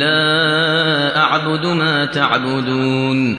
لا أعبد ما تعبدون